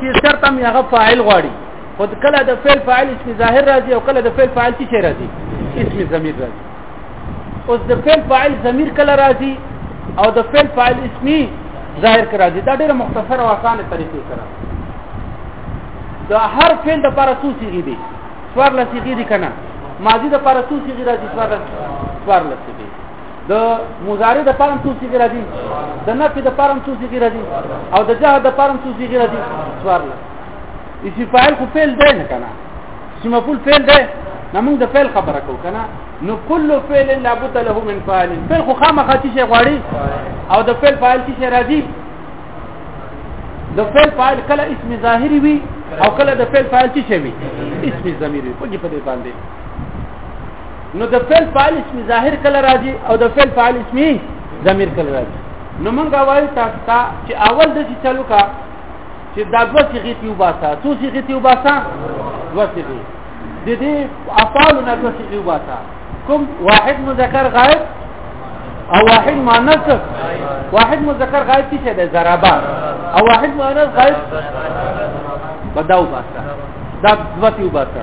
چې شرط هم هغه فاعل غواړي خود کله د فعل فاعل اسم ظاهر راځي او کله د فعل فاعل څه راځي اسم ضمیر راځي اوس د فعل فاعل ضمیر کله راځي او د فعل فاعل اسمی ظاهر کرا دي دا ډیره مختصره او اسانه طریقې سره دا هر فعل د لپاره څو صيغې دي څوار لسیږي دي کنه ماضی د لپاره څو صيغې راځي څوار لسیږي د مضارع د پاره څو صيغې راځي د نفي د پاره څو صيغې راځي او د جهاد د پاره څو صيغې راځي سوال اسی فاعل خو فعل دی نه کنه چې مفعول فعل دی نو موږ د فعل خبره کوو کنه نو کل فعل لابد له من فاعل فعل خو خامخا چې شي غواړي او د فعل فاعل چې شي راځي د فعل فاعل کله اسم ظاهري وي او کله د فعل فاعل چې شي وي اسم ضمیر وي په دې باندې نو د فعل فاعل اسم ظاهر کله راځي او د فعل فاعل اسم ضمیر کله راځي نو موږ وایو تاسو ته چې اول د چې چلو کا چې دا دوه صيغې ته وباسا څو صيغې ته وباسا دوه صيغې د دې افعال نه دوه صيغې وباسا کوم واحد مذکر غائب او واحد مؤنث واحد مذکر غائب څه ده ضربا او واحد مؤنث غائب بداو باسا دا دوه ته وباسا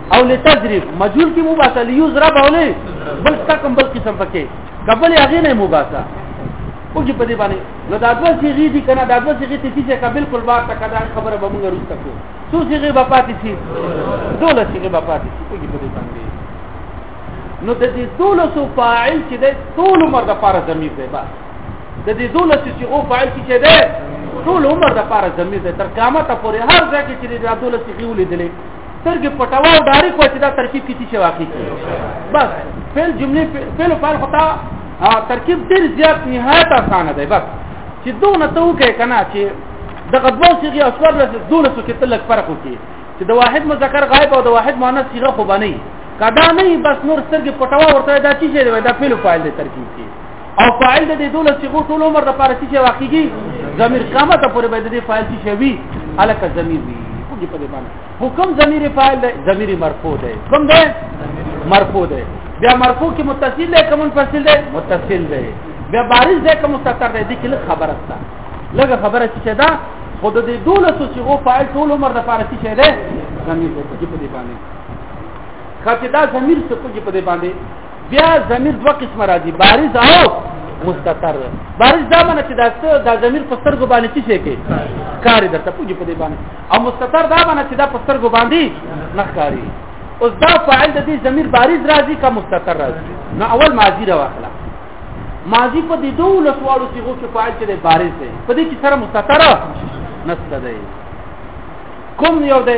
او لتضرب مجهول کې مباسه ليضرب او نه بل څه کوم بل قسم پکې قبل هغه نه مباسه وګي په دې باندې نو دا دوه صيغې دي کنه دا دوه صيغې تي چې قبل کول بار تک دا خبره به موږ روسته کو څو صيغې به پاتې شي دوله صيغې به پاتې شي وګي په دې باندې نو د دې دوله سو فاعل چې د ټول عمر د پاره ضمیر دی با د دې دوله چې او فاعل چې ده ټول عمر د پاره ضمیر دی تر قیامت پورې هر ځای کې چې د دوله صيغې ولیدلې سترګې پټوا او ډارې کوه چې دا ترکیب کې څه واقع کیږي بس فعل جمله فعل فعل خطا ترکیب ډیر زیات نهایت اسانه دی بس چې دونه ته وکړي کنه چې د غدوه صيغه او سور له دونه څه کې تلک فرق وکړي چې د واحد مذکر غائب او د واحد مؤنث صيغه خو باندې کدا نه بس نور سترګې پټوا ورته دا چې دا فعل فاعل دی ترکیب کې او فاعل د دې دوله صيغو ټول عمر د پاره چې واقعي ضمیر قامه ته پورې باید دې فاعل شي وي الک ضمیر وي پوجي په دې باندې حکم ضمیر فاعل دی ضمیر مرفوع دی کوم دی مرفوع دی بیا مرفوع کې متصل دی کوم متصل دی متصل دی بیا بارز دی کوم مستتر دی دې کې خبره ده لږه خبره چې دا خود دې دوله صيغو فاعل ټول عمر د پاره شي دی ضمیر دی پوجي په دې باندې خاطر دا ضمیر څه پوجي په دې باندې بیا ضمیر دوه قسم راځي بارز او مستتر بارز دا معنی چې دا څه دا ضمیر په سترګو باندې څه شي کوي کار درته پوجي په دې باندې او مستتر دا معنی چې دا په سترګو باندې نه کاری اوس دا فاعل د دې ضمیر بارز راځي کا مستتر راځي نو اول ماضی را واخلا ماضی په دې دوه لسوالو صيغو کې فاعل چې بارز دی په دې کې سره مستتر نشته دی کوم یو دی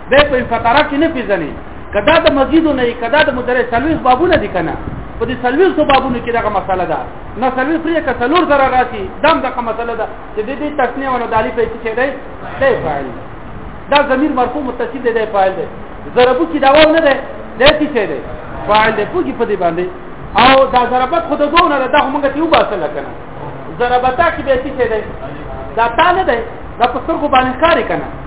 به په فتره کې نه پیژني کدا د مسجد نه کدا د مدرسې سلوي بابونه دي کنه په دې سلوي سو بابونه کې دغه مسله ده نه سلوي پرې کا سلور زره راشي دام دغه مسله ده چې د دې تسنیه ونه دالي په چې دی دی فاعل دا ضمیر مرفوع متصل دی فاعل دی ضربو کې داوام نه ده د دې چې دی فاعل دی پوجي په دې باندې او دا ضربت خود دونه ده دا موږ ته یو باسل کنه ضربتا کې به چې دی دا تا نه ده دا په سترګو باندې کاری کنه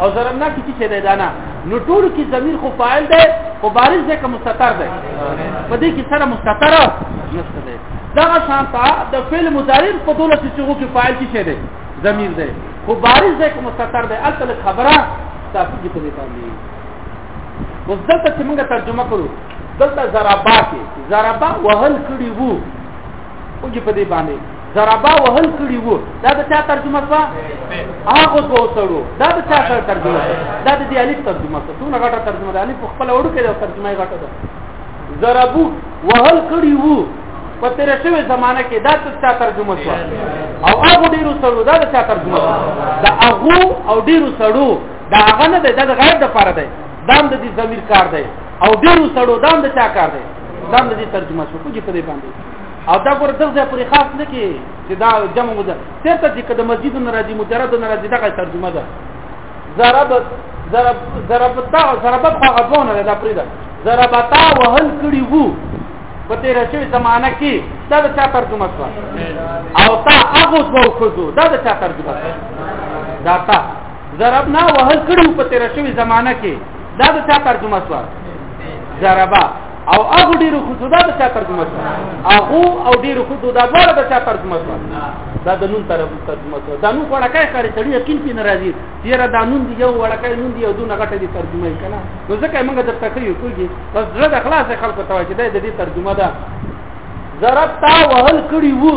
او ظلمنا کې چې دی دانا نو ټول کې ضمیر خو فاعل دی خو بارز دی که مستتر دی په دې کې سره مستتر نشته دی دا شانتا د فعل مضارع په دوله چې څو کې فاعل کې دی ضمیر دی خو بارز دی که مستتر دی اصل خبره تاسو کې په دې باندې اوس دلته چې موږ ترجمه کړو دلته ضربات ضربا وهل کړي وو او په دې باندې ضربا وهل کړي وو دا د چا ترجمه شو هغه دوه سړو دا د چا سره ترجمه شو دا د دې الف ترجمه شو څونه غټه ترجمه ده الف خپل وړو کې دا ترجمه یې غټه ده ضربو وهل کړي وو په تیر شوی زمانہ کې دا د چا ترجمه شو او هغه ډیرو سړو دا د چا ترجمه ده دا هغه او ډیرو سړو دا هغه نه ده د غیر د پاره ده دام د دې ضمیر کار ده او ډیرو سړو دام د چا کار ده دام د دې ترجمه شو کوجه په دې باندې او دا ګور دغه ځای پرې خاص نه کې چې دا جمع مده چېرته چې کده مسجد نه راځي مجرد نه راځي دغه ترجمه ده ضربت ضرب ضربتا ضربت خو غوونه ده پرې ده ضربتا وهل کړي وو په تیر شوی زمانہ کې دا د چا ترجمه شو او تا هغه دوه خذو دا د چا ترجمه شو دا تا ضربنا وهل کړي په تیر شوی زمانہ کې دا د چا ترجمه شو ضربا او هغه ډیرو خو دا د چا ترجمه شو هغه او ډیرو خو دا دواړه د چا ترجمه شو دا د نون طرف ترجمه شو دا نو وړکای کاری سړی یقین پین راځي چیرې دا نون دی یو وړکای نون دی یو دونه غټه دي ترجمه یې کنه نو ځکه موږ د تخریو کوی بس زړه د خلاص خلکو ته چې د دې ترجمه ده ضرب تا وهل کړی وو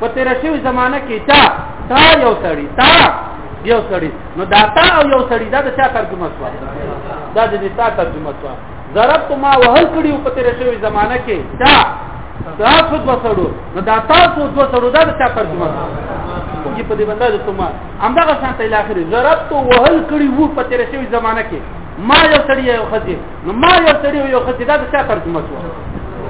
په تیر شوی زمانہ کې تا تا یو سړی تا یو سړی نو دا تا او یو سړی دا د چا ترجمه شو دا د دې تا ترجمه شو ضربت ما وهل کړي په تیر شوی زمانہ کې دا دا څو دوه سړو نو دا تاسو دوه سړو دا څه ترجمه کوي په دې باندې د ثم همدغه شان ته الاخره ضربت وهل کړي وو په تیر شوی زمانہ کې ما یو سړی یو خدي نو ما یو سړی یو خدي دا څه ترجمه شو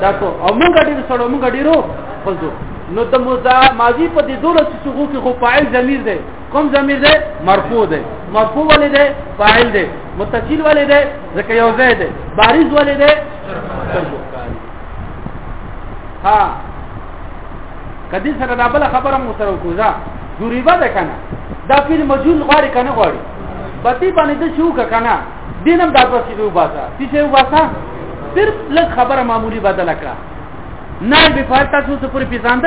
دا څو او موږ ډیر سړو موږ ډیرو خدو نو د مضاف ماضی په دې دوه څه څه کې خو فاعل ضمیر دی کوم ضمیر دی مرفوع دی مرفوع ولې دی فاعل دی متصل ولې دی ځکه یو ځای دی بارز ولې دی ها کدی سره دا بل خبره مو سره کوزا ضریبه ده کنه دا فعل مجهول غواړي کنه غواړي بتی باندې د شو کنه دینم دا پسې دی وباسا پیسې وباسا صرف لږ خبره معمولی بدل کړه نه به فارتا څو څو پر پیساند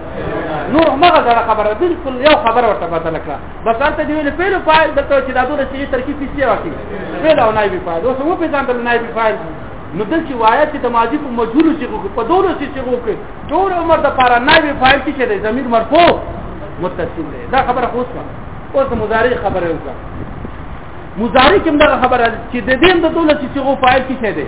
نور هغه زړه خبره بالکل یو خبره ورته بدل کړه بس هلته دی ویل فعل فاعل د تو چې دا دوه چې ترکیب پیسې واکې فعل او نائب فاعل اوس مو په ځان د نائب فاعل نو دل چې وایا چې د ماضی په مجهول چې په دوه چې چې وکړي ټول عمر د پاره نائب فاعل کې شه د ضمیر مرفوع متصل دی دا خبره خو څه اوس مضارع خبره وکړه مضارع کوم دا خبره چې د دې د دوه چې چې فاعل کې شه دی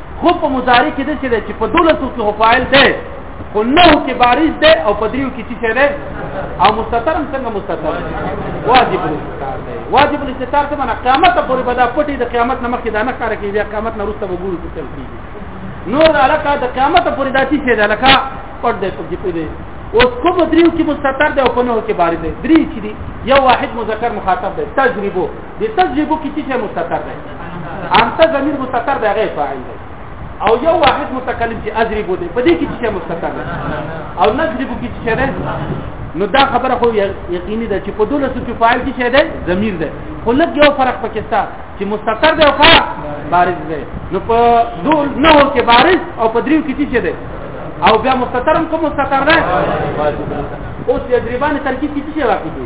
خو په مضارع کې د څه دی چې په دولسو کې هو فاعل دی خو نو کې بارز دی او په دریو کې چې دی او مستتر هم څنګه مستتر واجب الاستتار دی واجب الاستتار څه معنی قیامت پورې به دا پټي د قیامت نه مخکې دا نه کار کوي بیا قیامت نه وروسته وګورو چې څه کیږي نور علاقه د قیامت پورې دا چې دی علاقه پټ دی په دې پورې اوس کوم دریو کې مستتر دی او په نو کې بارز دی درې چې دی یو واحد مذکر مخاطب دی تجربه د تجربه کې چې مستتر دی انت ضمیر مستتر دی غیر فاعل دی او یو واحد متکلم چې اضرب دی په دې کې چې مستتر دی او نضرب کې چې دی نو دا خبره خو یقیني ده چې په دوله سو کې فاعل کې شه ده ضمیر ده خو لږ یو فرق پکې شته چې مستتر ده او کا بارز ده نو په دول نه کې بارز او په دریو کې چې ده او بیا مستترم کوم مستتر ده اوس یې دریبان ترکیب کې څه واقع دي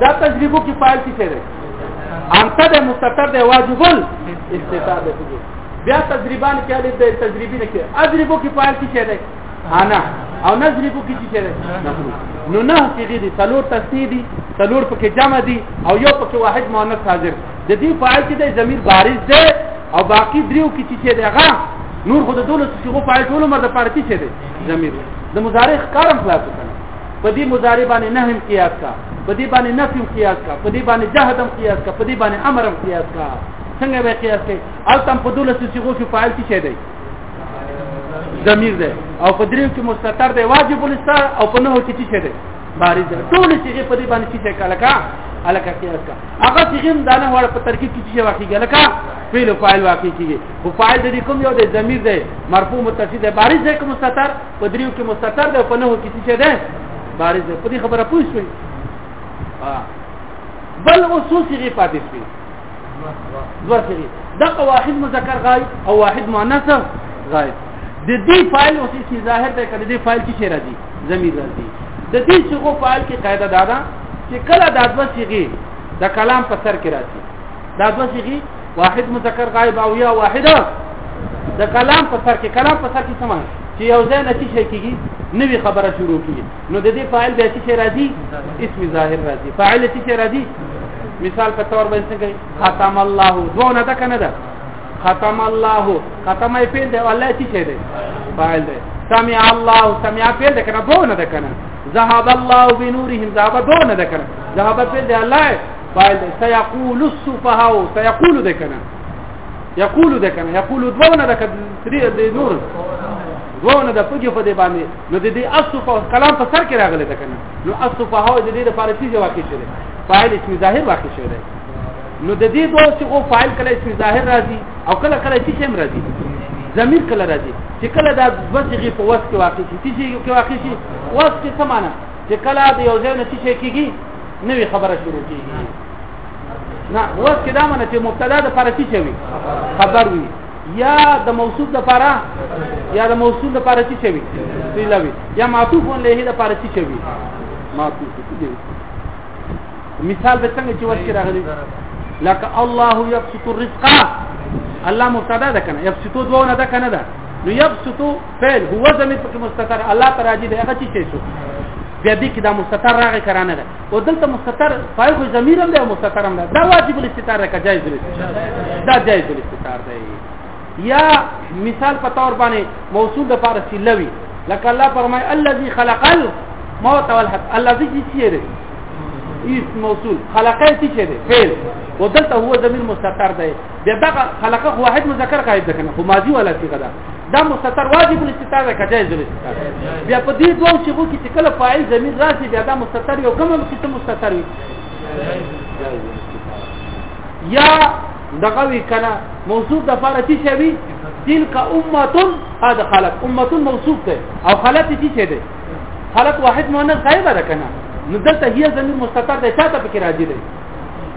دا تجربو کې فاعل څه دی انت د مستتر د واجب الاستتار دی بیا تجربان کې الف د تجربي نه کې اجربو کې فاعل څه دی انا او نجربو کې څه دی نو نه کې دي څلور تسنی دي څلور پکې جمع دي او یو پکې واحد مؤنث حاضر د دې فاعل کې د ضمیر بارز دی او باقی دریو کې څه دی هغه نور خود دولت چې غو فاعل ټول مرده پارتي څه دی ضمیر د مضارع کارم خلاص کړي په دې مضارع باندې نه هم قیاس کا په دې باندې نفي قیاس کا په دې باندې جهدم قیاس کا په دې باندې امرم قیاس کا څنګه به قیاس کوي التم په دولس صيغو کې فاعل څه دی ضمیر دی او په دریو کې مستتر دی واجب الاستار او په نهو کې څه دی بارز دی ټول صيغه په دې باندې څه کاله کا الکه قیاس کا هغه صيغه هم دانه وړ په ترکیب کې څه واقعي لکه فعل او فاعل واقعي کیږي او فاعل د کوم یو دی ضمیر دی مرفوع متصل دی بارز دی کوم مستتر په دریو کې مستتر ده په نهو کې څه ده بارز ده په دې خبره پوه شئ بل اوسو صيغه پاتې شي دوه صيغه دغه واحد مذکر غایب او واحد مؤنث غایب د دې فاعل اوس چې ظاهر ده کله دې فاعل کې شعر دي ضمیر راځي د دې صيغه فاعل کې قاعده دا ده چې کله د دوه صيغه د کلام په سر کې راځي دا دوه صيغي واحد مذکر غائب او یا واحده د کلام په سر کې کلام په سر کې سمه چې یو ځای نه شي کېږي نوې خبره شروع کیږي نو د دې فاعل به چې راځي اسم ظاهر راځي فاعل چې راځي مثال په تور باندې څنګه ختم الله دونه ده کنه ده ختم الله ختم یې پیل دی الله چې شه دی فاعل دی سمع الله سمع پیل دی کنه دونه ده کنه ذهب الله بنورهم ذهب دونه ده کنه ذهب پیل دی الله فاعل دی سيقول السفهاء سيقول ده کنه يقول ده کنه يقول دوونه ده کدري د نور دوونه ده پګي په دې باندې نو د دې السفهاء کلام په سر کې راغلی ده کنه نو السفهاء د دې د فارسی ځای واقع شوی فاعل اسم ظاهر واقع شوی دی نو د دې دوه چې او فاعل کله اسم ظاهر راځي او کله کله چې هم راځي ضمیر کله راځي چې کله دا دوه صيغه په واسطه واقع شي چې کې واقع شي واسطه څه معنی چې کله د یو ځای نه چې کېږي نوې خبره شروع کیږي نه اوس کې دا معنی چې مبتدا د لپاره څه وي خبر وي یا د موصوف د لپاره یا د موصوف د لپاره څه وي صله وي یا معطوف له د لپاره څه وي معطوف دي مثال به څنګه چې ورکړي راغلي لك الله يبسط الرزق الله مبتدا ده کنه يبسط دوه نه ده کنه ده نو يبسط فعل هو زمي په مستتر الله تراجي ده هغه څه شي بیا دې کې دا مستتر راغی کرانه ده او دلته مستتر فایل خو ضمیر هم ده او مستتر هم ده دا واجب الاستتار ده که جایز الاستتار دا جایز الاستتار ده یا مثال په تور باندې موصول د پاره سلوي لکه الله فرمای الذي خلق الموت والحياه الذي جسيه ده اس موصول خلقه تی چه ده فعل ودلته هو ضمیر مستتر ده دغه خلقه واحد مذکر قاعده کنه خو ماضی ولا صيغه ده دا مستتر واجب الاستتار ده کجایز الاستتار بیا په دې دوه چې وو کې چې کله فاعل زمير راشي بیا دا مستتر یو کومه کې مستتر وي یا دغه وی کنه موصوف د فاره چې شوی تلک امه هذا خلق امه موصوف ده او خلق چې شه ده خلق واحد مؤنث غایب ده کنه نو دلته هي زمير مستتر ده چاته پکې راځي ده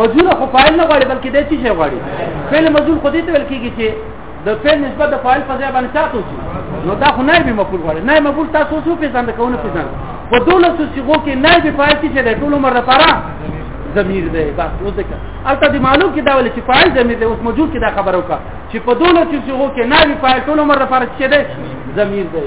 مجهول خو فاعل نه غواړي بلکې د چی شی غواړي فعل مجهول خو دې ته ویل کیږي چې د فعل نسبت د فاعل په ځای باندې چاته شي نو دا خو نائب مفعول غواړي نائب مفعول تاسو څه پیژاند کوونه پیژاند په دولس صيغو کې نائب فاعل څه دی ټول عمر لپاره ضمیر دی بس نو ځکه البته د معلوم کې دا ول چې فاعل ضمیر دی اوس موجود کې دا خبره وکړه چې په دولس صيغو کې نائب فاعل ټول عمر لپاره څه دی ضمیر دی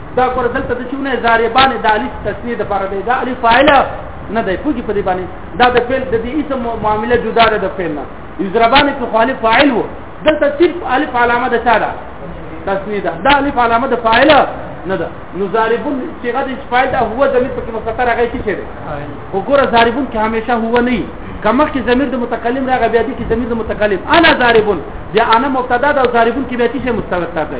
دا کور دلته د شونه زاربان د الف تسنید لپاره دی دا الف فاعل نه دی پوجي په دې باندې دا د فعل د دې اسم معامله جدا ده د فعل نه یزربان په خالف فاعل وو دلته صرف الف علامه ده چا ده تسنید دا الف علامه ده فاعل نه ده نو زاربون صيغه د فاعل ده هو ضمیر په مستتر هغه څه شي وګوره زاربون کې همیشه هو نه کمخ کې ضمیر د متکلم راغی بیا دې کې ضمیر د متکلم انا زاربون بیا انا مبتدا ده او زاربون کې بیا څه مستتر ده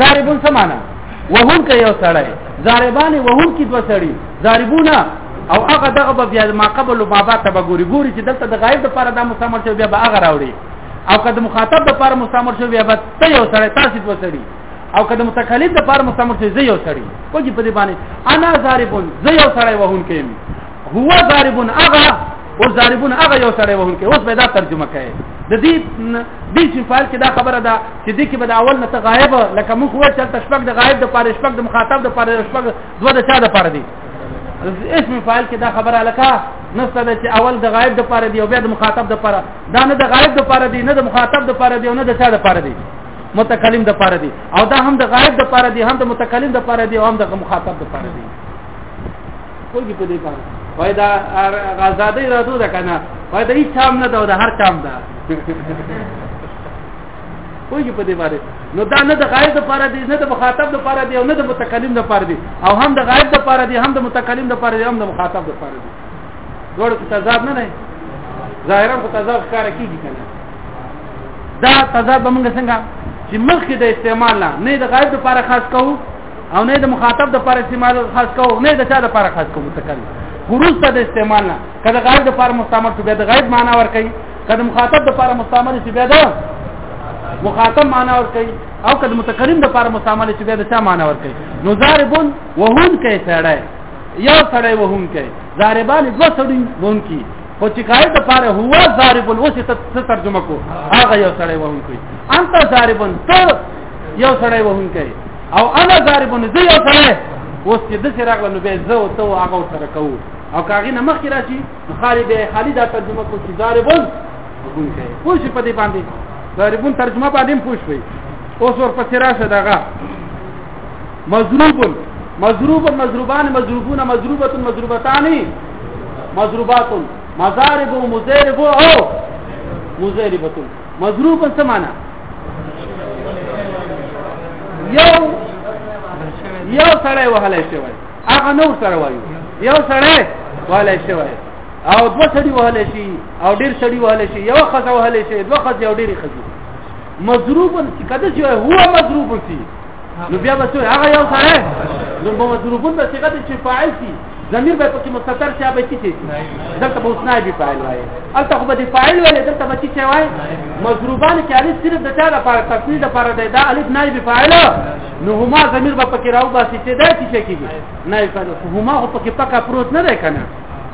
زاربون څه معنا وهون کې یو سړی زاربانی وهون کې دوه سړي زاربونه او هغه دغه به بیا ما قبل او ما بعد ته ګوري ګوري چې دلته د غایب لپاره دا مستعمل شوی بیا به هغه راوړي او که د مخاطب لپاره مستعمل شوی بیا به ته یو سړی تاسو دوه سړي او که د متکلم لپاره مستعمل شوی زه یو سړی کوجی په دې باندې انا زاربون زه یو سړی وهون کې هو ضاربون اغا او ضاربون اغا یو سره وهم کې اوس به دا ترجمه کوي د دې د دې فعال کې دا خبره ده چې د کې به د اول نه غایب لکه موږ وایو چې تشبک د غایب د پاره شپک د مخاطب د پاره شپک دوه د چا د پاره دي اسم فاعل کې دا خبره لکه نسته ده چې اول د غایب د پاره دی او بیا د مخاطب د پاره دا نه د غایب د پاره دی نه د مخاطب د پاره دی او نه د چا د پاره دی متکلم د پاره دی او دا هم د غایب د پاره دی هم د متکلم د پاره دی او هم د مخاطب د پاره دی کوږي په دې کار وای دا آزادې راتو ده کنه وای دا هیڅ هم نه ده هر کام ده کوږي په دې باندې نو دا نه د غایب لپاره دی نه د مخاطب لپاره دی او نه د متکلم لپاره دی او هم د غایب لپاره دی هم د متکلم لپاره دی هم د مخاطب لپاره دی ډول کې تضاد نه نه ظاهرا په تضاد ښکار کیږي کنه دا تضاد به موږ څنګه چې مخکې د استعمال نه د غایب لپاره خاص کوو او نه د مخاطب د پر استعمال خاص کو نه د چا د پر خاص کو متکلم خروج ته د استعمال نه کله غیر د پر مستعمل شو د غیر معنا ور کوي کله مخاطب د پر مستعمل شي بیا ده مخاطب معنا ور کوي او کله متکلم د پر مستعمل شي بیا د چا معنا ور کوي نو ضاربون وهون کوي سړی یو سړی وهون کوي ضاربان دوه سړي وهون کوي خو چې کای د پاره هو ضارب اوس ته ترجمه کو هغه یو سړی وهم کوي انت ضارب ته یو سړی وهم کوي او انا ضارب زه یو سړی اوس چې د سره راغله نو به زه او ته هغه سره کوو او کاغی نه مخکې راشي خالي به خالي دا ترجمه کو چې ضاربون وګون کوي خو شي په دې باندې ضاربون ترجمه باندې پوښوي اوس ورپسې راشه داغه مضروب مضروب مضروبان مضروبون مضروبه مضروبتان مضروبات مضارب و مضارب و مضاربه مضروب څه معنا یو یو سره وهلای شي وای هغه نو سره وایو یو سره وهلای شي وای او دو سړي وهلای شي او ډیر سړي وهلای شي یو خزه وهلای شي دوه خزه او ډیر خزه مضروب چې کده چې هو مضروب شي نو بیا به څه هغه یو سره نو به مضروبون به څنګه چې فاعل شي ضمیر به پکې مستتر شي به کیږي دلته به اوس نائب فاعل وایي البته خو به دی فاعل وایي دلته به کیږي وایي مضروبان کې الف صرف د چا لپاره تفصیل لپاره دی دا الف نائب فاعل نو هما ضمیر به پکې راو باسي چې دا کیږي کیږي نائب فاعل هما خو پکې پکا پروت نه دی کنه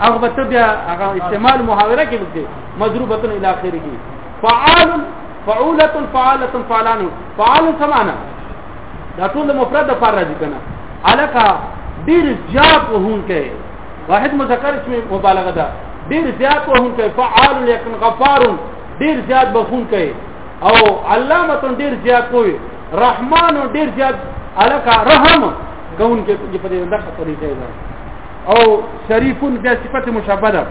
هغه به بیا هغه استعمال محاوره کې مضروبتن الی اخره کې فعال فعولت فعالت فعلان فعال سمانا دا ټول مفرد پر راځي کنه الکا ډیر زیات وهونکې واحد مذکر اسم مبالغه ده ډیر زیات وهونکې فعال لیکن غفار ډیر زیات بخونکې او علامه ډیر زیات کوی رحمان ډیر زیات الکا رحم کوونکې په دې دغه طریقې ده او شریف بیا صفت مشبه ده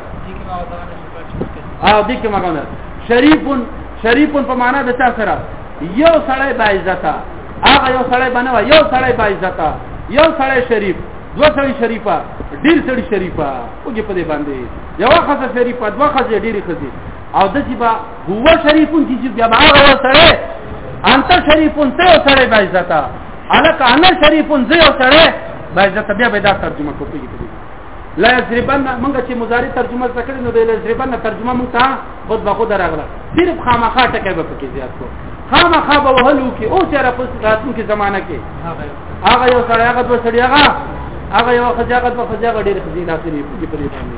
او دې کې مګونه شریف شریف په معنا د چا سره یو سړی با عزت هغه یو سړی بنو یو سړی با عزت یو سړی شریف دو سړی شریفه ډیر سړی شریفه اوګه په دې باندې یو خاصه شریفه دو خاصه ډیره خزي او د چې با هو شریفون چې بیا هغه سره انت شریفون ته سره با عزت الک انا شریف زه یو سره به عزت بیا به دا ترجمه کوي لا یضربن مونږ چې مضارع ترجمه وکړو نو د لا یضربن ترجمه مونږ ته خود به خود راغله صرف خامخا ټکه به پکې زیات کو خامخا به وهلو کې او چې را پس راتلو کې زمانہ کې هغه یو سړی هغه دوه سړی هغه هغه یو خځه هغه دوه خځه ډېر خزینه سری په دې باندې